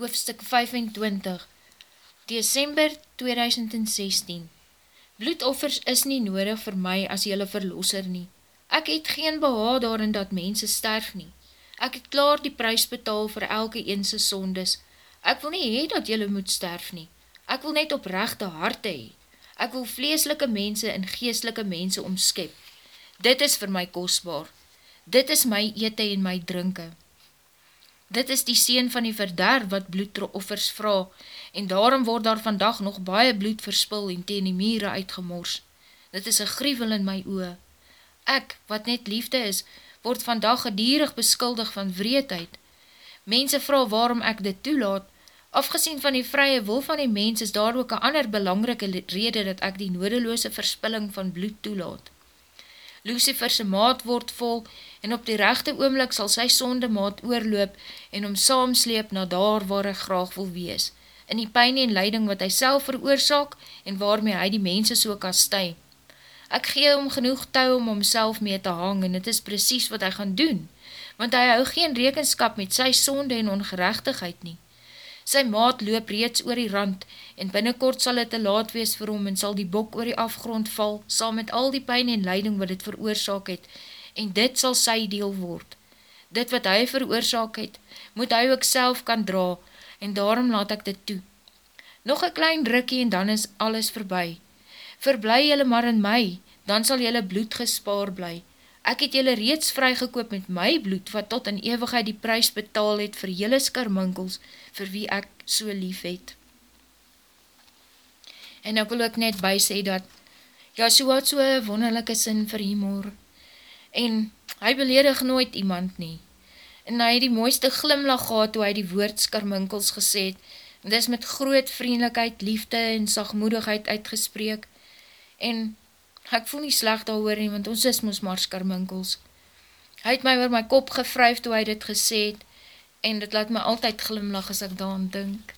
Hoofstuk 25 December 2016 Bloedoffers is nie nodig vir my as jylle verlosser nie. Ek het geen behaal daarin dat mense sterf nie. Ek het klaar die prijs betaal vir elke eense sondes. Ek wil nie hee dat jylle moet sterf nie. Ek wil net oprechte harte hee. Ek wil vleeslike mense en geestelike mense omskep. Dit is vir my kostbaar. Dit is my ete en my drinke. Dit is die seen van die verderf wat bloedoffers vraag, en daarom word daar vandag nog baie bloed verspil en teen die mire uitgemors. Dit is een grievel in my oe. Ek, wat net liefde is, word vandag gedierig beskuldig van vreedheid. Mense vraag waarom ek dit toelaat, afgesien van die vrye wil van die mens is daar ook een ander belangrike rede dat ek die nodeloose verspilling van bloed toelaat. Luciferse maat word vol en op die rechte oomlik sal sy sonde maat oorloop en om saamsleep na daar waar hy graag wil wees, in die pijn en leiding wat hy self veroorzaak en waarmee hy die mense so kastui. Ek gee om genoeg touw om homself mee te hang en het is precies wat hy gaan doen, want hy hou geen rekenskap met sy sonde en ongerechtigheid nie. Sy maat loop reeds oor die rand en binnenkort sal het te laat wees vir hom en sal die bok oor die afgrond val, saam met al die pijn en leiding wat het veroorzaak het, en dit sal sy deel word. Dit wat hy veroorzaak het, moet hy ook self kan dra, en daarom laat ek dit toe. Nog een klein drukkie en dan is alles verby. Verblij jylle maar in my, dan sal jylle bloed gespaar bly, Ek het jylle reeds vrygekoop met my bloed, wat tot in eeuwigheid die prijs betaal het vir jylle skarminkels, vir wie ek so lief het. En ek wil ook net by sê dat, ja, so had so een wonderlijke sin vir humor, en hy beledig nooit iemand nie, en hy het die mooiste glimlach gehad toe hy die woord skarminkels gesê het, en dis met groot vriendelijkheid, liefde en sagmoedigheid uitgespreek, en ek voel nie sleg daar hoor nie, want ons is moes maar skarminkels. Hy het my oor my kop gevryf toe hy dit gesê het, en dit laat my altyd glimlach as ek daan dink.